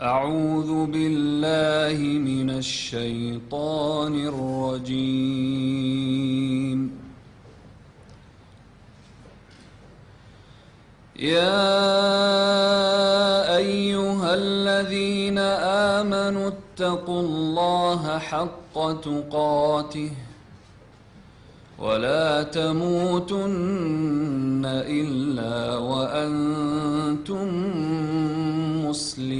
أعوذ بالله من الشيطان الرجيم. يا أيها الذين آمنوا اتقوا الله حق تقاته ولا تموتن إلا وأنتم مسلمون.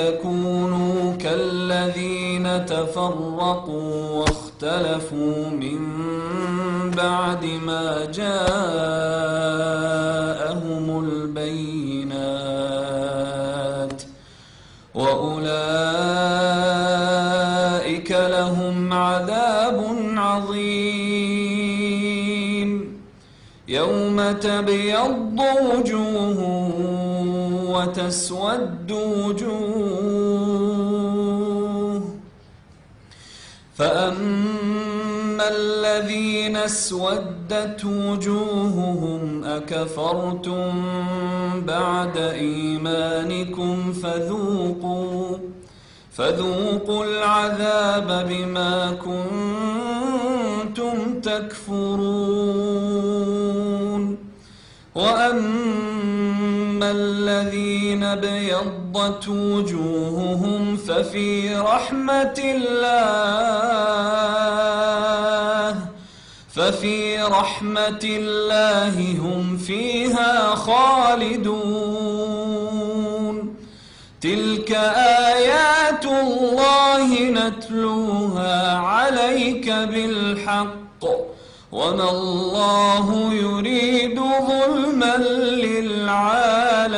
تكونوا كالذين تفرقوا واختلفوا من بعد ما جاءهم البينات وأولئك لهم عذاب عظيم. يوم تبيض وجوه وتسود وجوه. فأما الذين اسودت وجوههم أكفرتم بعد إيمانكم فذوقوا فذوقوا العذاب بما كنتم تكفرون. وأما الذين ابيضت وجوههم ففي رحمة الله ففي رحمة الله هم فيها خالدون. تلك آيات الله نتلوها عليك بالحق. وما الله يريد ظلما للعالمين